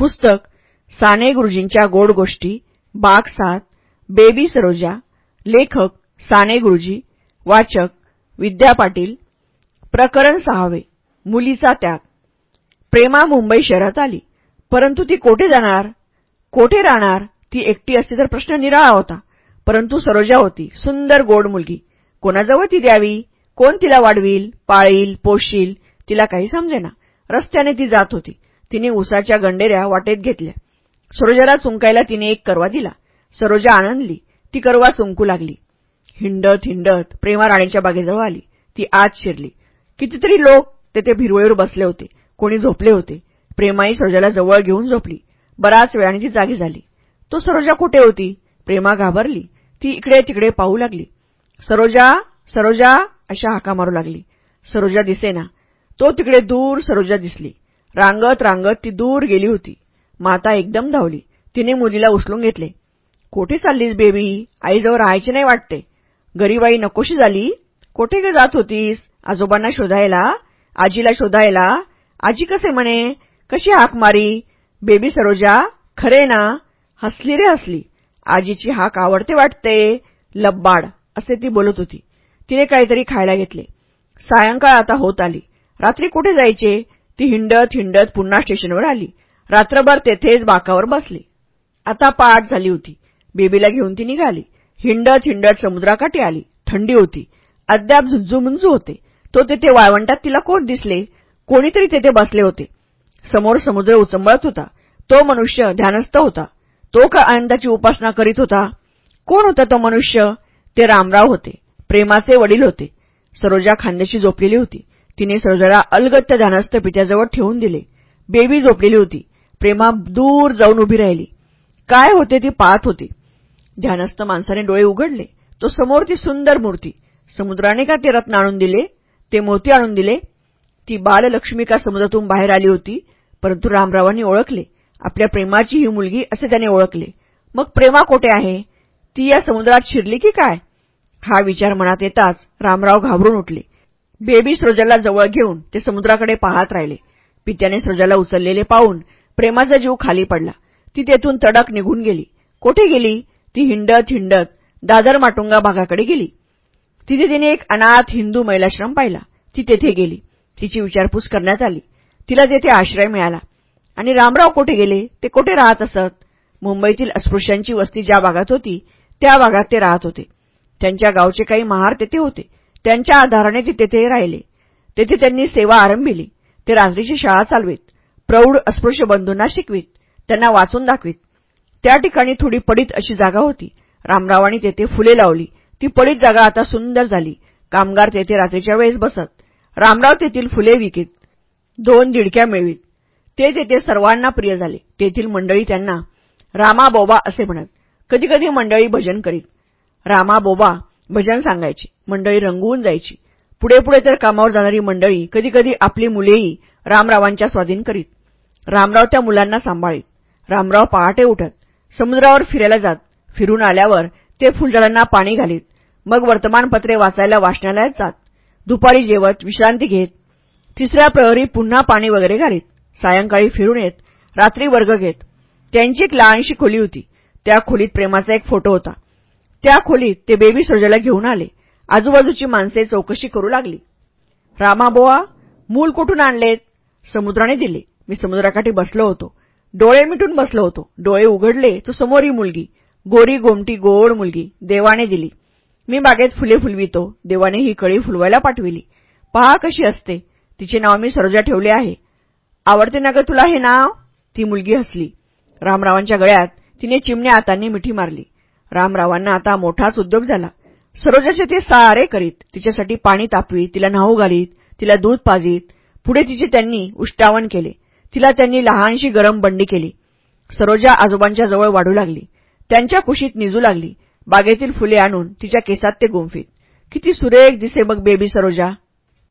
पुस्तक साने गुरुजींच्या गोड गोष्टी बाग सात बेबी सरोजा लेखक साने गुरुजी वाचक विद्या पाटील प्रकरण सहावे मुलीचा त्याग. प्रेमा मुंबई शहरात आली परंतु ती कोठे जाणार? कोठे राहणार? ती एकटी असती तर प्रश्न निराळा होता. परंतु सरोजा होती सुंदर गोड मुलगी. कोणाजवळ ती द्यावी? कोण तिला वाढवील पाळील पोशील तिला काही समजेना. रस्त्याने ती जात होती. तिने उसाच्या गंडेऱ्या वाटेत घेतल्या. सरोजाला चुंकायला तिने एक करवा दिला. सरोजा आनंदली. ती करवा चुंकू लागली. हिंडत हिंडत प्रेमा राणीच्या बागेजवळ आली. ती आत शिरली. कितीतरी लोक तेथे भिरवळीवर बसले होते. कोणी झोपले होते. प्रेमाई सरोजाला जवळ घेऊन झोपली. बराच वेळाने ती जागी झाली. तो सरोजा कुठे होती? प्रेमा घाबरली. ती इकडे तिकडे पाहू लागली. सरोजा सरोजा अशा हाका मारू लागली. सरोजा दिसेना. तो तिकडे दूर सरोजा दिसली. रांगत रांगत ती दूर गेली होती. माता एकदम धावली. तिने मुलीला उचलून घेतले. कोठे चाललीस बेबी? आईजवळ राहायचे नाही वाटते. गरीबाई नकोशी झाली. कोठे गे जात होतीस? आजोबांना शोधायला? आजीला शोधायला? आजी कसे म्हणे? कशी हाक मारी? बेबी सरोजा खरे ना? हसली रे हसली. आजीची हाक आवडते वाटते. लब्बाड असे ती बोलत होती. तिने काहीतरी खायला घेतले. सायंकाळ आता होत आली. रात्री कुठे जायचे? ती हिंडत हिंडत पुन्हा स्टेशनवर आली. रात्रभर तेथेच बाकावर बसली. आता पाठ झाली होती. बेबीला घेऊन ती निघाली. हिंडत हिंडत समुद्राकाठी आली. थंडी होती. अद्याप झुंजूमुंजू होते. तो तेथे वाळवंटात तिला कोण दिसले? कोणीतरी तेथे बसले होते. समोर समुद्र उचंबळत होता. तो मनुष्य ध्यानस्थ होता. तो का आनंदाची उपासना करीत होता? कोण होता तो मनुष्य? ते रामराव होते. प्रेमाचे वडील होते. सरोजा खांद्याशी झोपलेली होती. तिने सरोजाला अलगत्य ध्यानस्थ पित्याजवळ ठेवून दिले. बेबी झोपलेली होती. प्रेमा दूर जाऊन उभी राहिली. काय होते ती पाहत होती. ध्यानस्थ माणसाने डोळे उघडले. तो समोर ती सुंदर मूर्ती. समुद्राने का ते रत्न आणून दिले? ते मोती आणून दिले? ती बाललक्ष्मी का समुद्रातून बाहेर आली होती? परंतु रामरावांनी ओळखले. आपल्या प्रेमाची ही मुलगी असे त्याने ओळखले. मग प्रेमा कोठे आहे? ती या समुद्रात शिरली की काय? हा विचार मनात येताच रामराव घाबरून उठले. बेबी स्रोजाला जवळ घेऊन ते समुद्राकडे पाहत राहिले. पित्याने स्रोजाला उचललेले पाहून प्रेमाचा जीव खाली पडला. ती तेथून तडक निघून गेली. कोठे गेली? ती हिंडत हिंडत दादर माटुंगा भागाकडे गेली. तिथे तिने एक अनाथ हिंदू महिलाश्रम पाहिला. ती तेथे गेली. तिची विचारपूस करण्यात आली. तिला तेथे आश्रय मिळाला. आणि रामराव कोठे गेले? ते कोठे राहत असत? मुंबईतील अस्पृश्यांची वस्ती ज्या भागात होती त्या भागात ते राहत होते. त्यांच्या गावचे काही महार तेथे होते. त्यांच्या आधाराने ते तेथे राहिले तेथे त्यांनी सेवा आरंभिली ते रात्रीची शाळा चालवीत प्रौढ अस्पृश्य बंधूंना शिकवीत त्यांना वाचून दाखवीत. त्या ठिकाणी थोडी पडीत अशी जागा होती. रामरावांनी तेथे फुले लावली. ती पडीत जागा आता सुंदर झाली. कामगार तेथे रात्रीच्या वेळेस बसत. रामराव तेथील फुले विकीत. दोन दिडक्या मिळवीत. ते तेथे सर्वांना प्रिय झाले. तेथील मंडळी त्यांना रामा बोबा असे म्हणत. कधीकधी मंडळी भजन करीत. रामा बोबा भजन सांगायची मंडळी रंगवून जायची. पुढे पुढे तर कामावर जाणारी मंडळी कधीकधी आपली मुलेही रामरावांच्या स्वाधीन करीत. रामराव त्या मुलांना सांभाळीत. रामराव पहाटे उठत समुद्रावर फिरायला जात. फिरून आल्यावर ते फुलझाडांना पाणी घालीत. मग वर्तमानपत्रे वाचायला वाचनालयात जात. दुपारी जेवत विश्रांती घेत. तिसऱ्या प्रहरी पुन्हा पाणी वगैरे घालीत. सायंकाळी फिरून येत रात्री वर्ग घेत. त्यांची एक लहानशी खोली होती. त्या खोलीत प्रेमाचा एक फोटो होता. त्या खोलीत ते बेबी सोजाला घेऊन आले. आजूबाजूची माणसे चौकशी करू लागली. रामाबोआ मूल कुठून आणलेत? समुद्राने दिले. मी समुद्राकाठी बसलो होतो. डोळे मिटून बसलो होतो. डोळे उघडले तो समोरी मुलगी. गोरी गोमटी गोड मुलगी. देवाने दिली. मी बागेत फुले फुलवितो. देवाने ही कळी फुलवायला पाठविली. पहा कशी असते. तिचे नाव मी सरोजा ठेवले आहे. आवडते ना ग तुला हे नाव? ती मुलगी हसली. रामरावांच्या गळ्यात तिने चिमण्या हातांनी मिठी मारली. रामरावांना आता मोठाच उद्योग झाला. सरोजाचे ते सारे करीत तिच्यासाठी पाणी तापवीत तिला न्हाऊ घालीत तिला दूध पाजीत पुढे तिचे त्यांनी उष्टावण केले. तिला त्यांनी लहानशी गरम बंडी केली. सरोजा आजोबांच्या जवळ वाढू लागली. त्यांच्या कुशीत निजू लागली. बागेतील फुले आणून तिच्या केसात ते गुंफीत. किती सुरेख दिसे मग बेबी सरोजा.